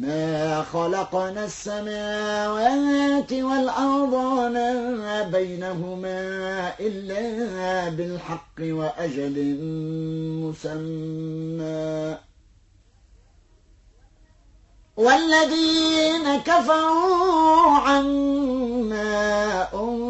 ما خلقنا السماوات والأرض وما بينهما إلا بالحق وأجل مسمى. والذين كفروا عما أنذروا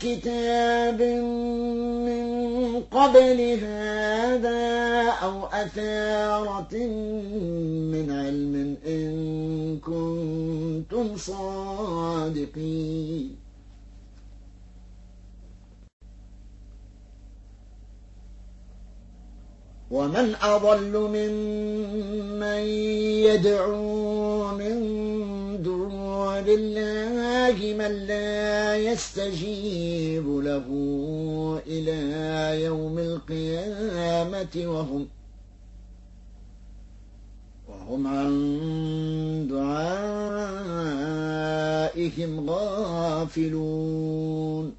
بكتاب من قبل هذا أو أثارة من علم إن كنتم صادقين ومن أضل ممن يدعو من لله من لا يستجيب له إلى يوم القيامة وهم وهم عن دعائهم غافلون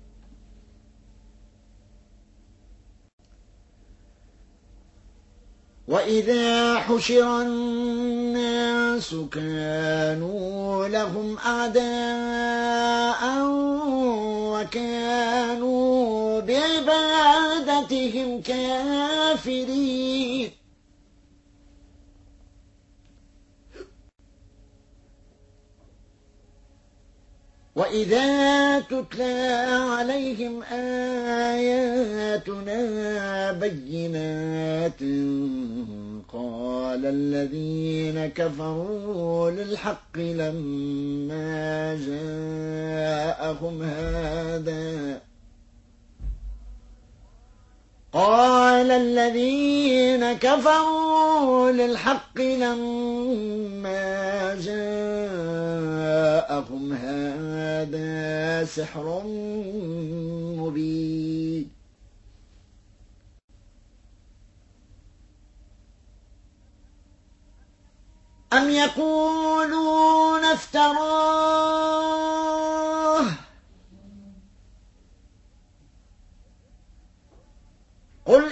وإذا حشر الناس كانوا لهم أعداء وكانوا بعبادتهم كافرين وإذا تتلى عليهم آياتنا بينات قال الذين كفروا للحق لما جاءهم هذا قال الذين كفروا للحق لما جاءهم هذا سحر مبين. أم يقولون افتراه قل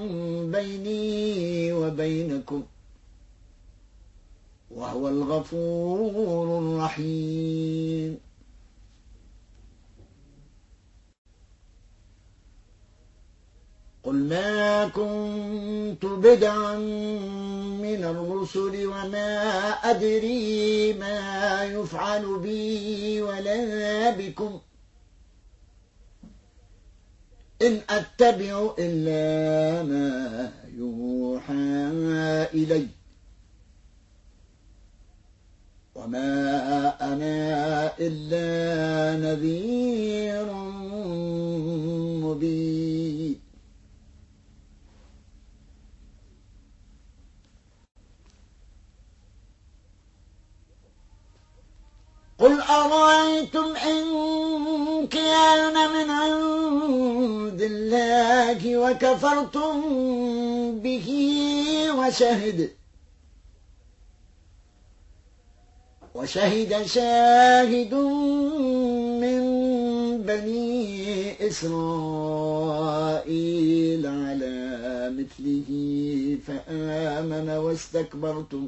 بيني وبينكم وهو الغفور الرحيم. قل ما كنت بدعا من الرسل وما أدري ما يفعل بي ولا بكم. إن أتبع إلا ما يوحى إلي. وما أنا إلا نذير مبين. الله وكفرتم به وشهد وشهد شاهد من بني إسرائيل على مثله فآمن واستكبرتم.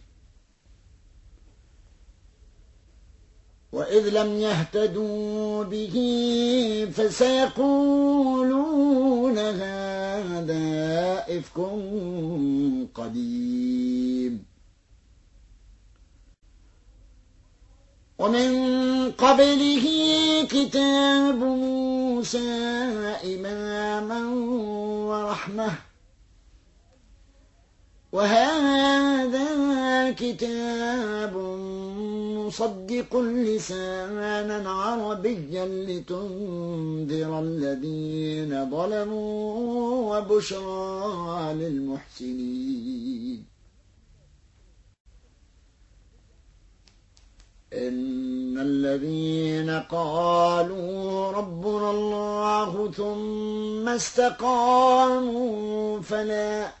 وإذ لم يهتدوا به فسيقولون هذا إفك قديم. ومن قبله كتاب موسى إماما ورحمة. وهذا كتاب مصدق لسانا عربيا لتنذر الذين ظلموا وبشرى للمحسنين. إن الذين قالوا ربنا الله ثم استقاموا فلا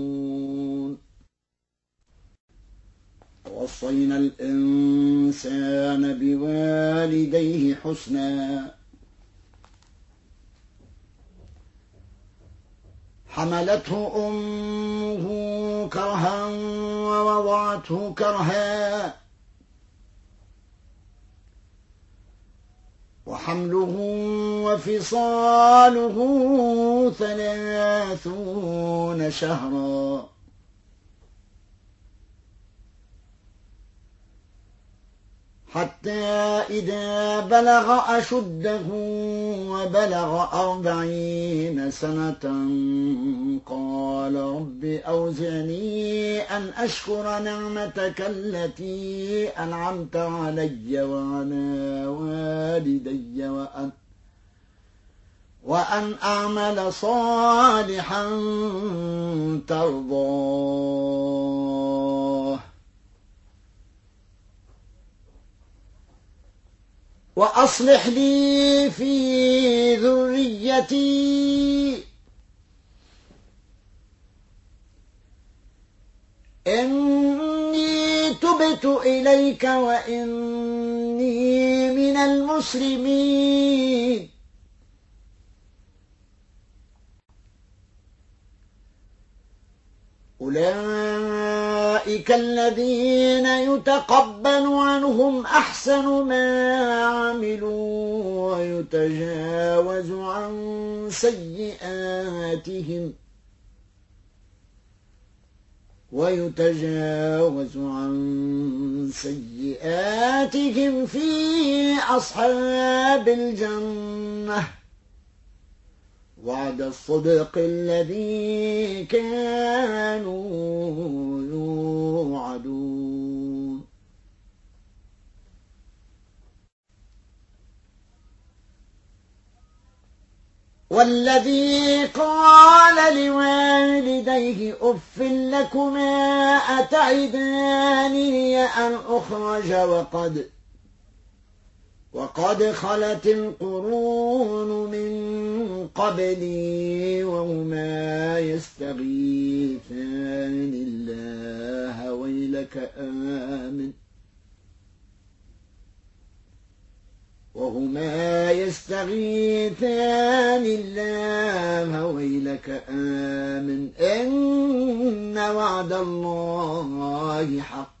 وصينا الإنسان بوالديه حسناً. حملته أمه كرها ووضعته كرها. وحمله وفصاله ثلاثون شهرا. حتى إذا بلغ أشده وبلغ أربعين سنة قال رب أوزعني أن أشكر نعمتك التي أنعمت علي وعلى والدي وأن وأن أعمل صالحا ترضاه. وأصلح لي في ذريتي. إني تبت إليك وإني من المسلمين. أولئك الذين يتقبل عنهم أحسن ما عملوا ويتجاوز عن سيئاتهم ويتجاوز عن سيئاتهم في أصحاب الجنة. وعد الصدق الذي كانوا يوعدون والذي قال لوالديه أف لكما أتعداني أن أخرج وقد وقد خلت القرون من قبلي وهما يستغيثان الله ويلك آمن. وهما يستغيثان الله ويلك آمن. إن وعد الله حق.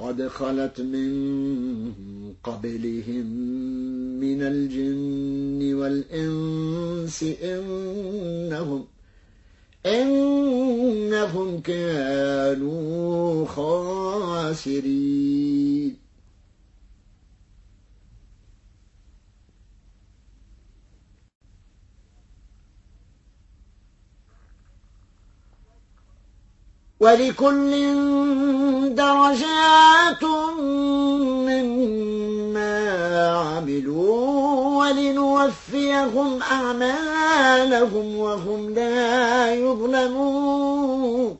قد خلت من قبلهم من الجن والإنس إنهم إنهم كانوا خاسرين. ولكل درجات مما عملوا ولنوفيهم أعمالهم وهم لا يظلمون.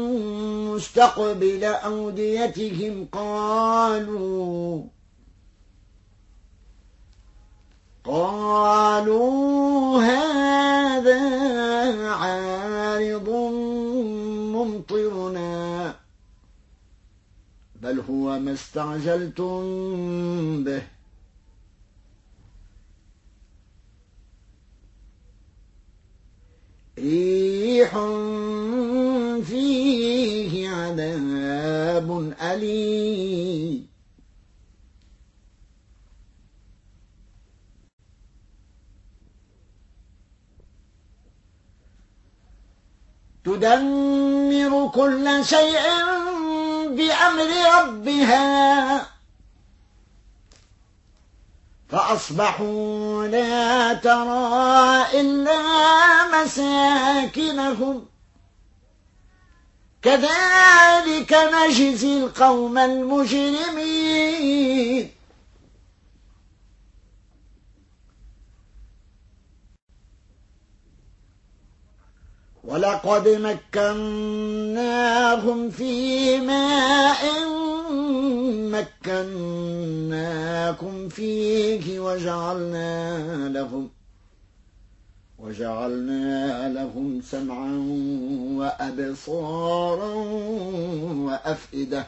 مستقبل أوديتهم قالوا قالوا هذا عارض ممطرنا بل هو ما استعجلتم به تدمر كل شيء بأمر ربها. فأصبحوا لا ترى إلا مساكنهم. كذلك نجزي القوم المجرمين. ولقد مكناهم في ماء مكناكم فيه وجعلنا لهم وجعلنا لهم سمعا وأبصارا وأفئدة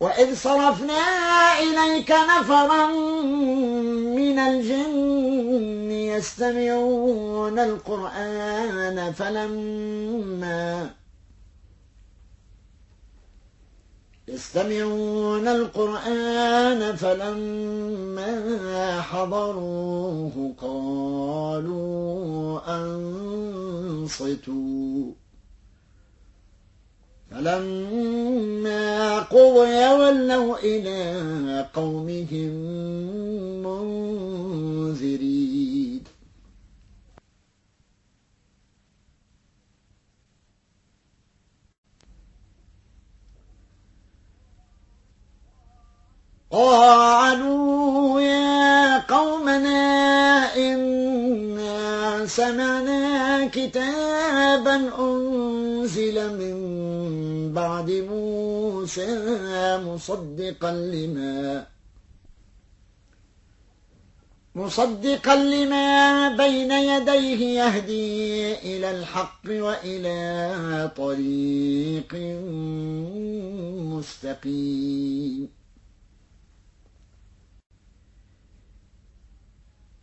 وإذ صرفنا إليك نفرا من الجن يستمعون القرآن فلما يستمعون القرآن فلما حضروه قالوا أنصتوا. فلما قضي ولوا إلى قومهم منذرين. قالوا يا قومنا إنا سمعنا كتابا أنزل من موسى مصدقا لما مصدقا لما بين يديه يهدي إلى الحق وإلى طريق مستقيم.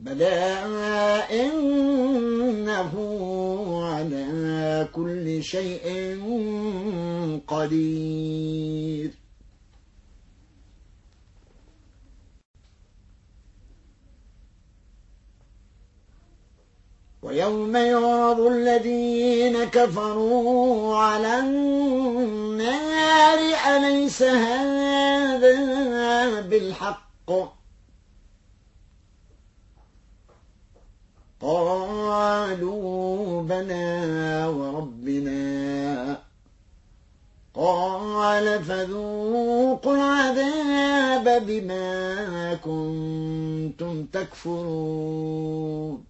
بلى إنه على كل شيء قدير. ويوم يعرض الذين كفروا على النار أليس هذا بالحق؟ قالوا بلى وربنا. قال فذوقوا العذاب بما كنتم تكفرون.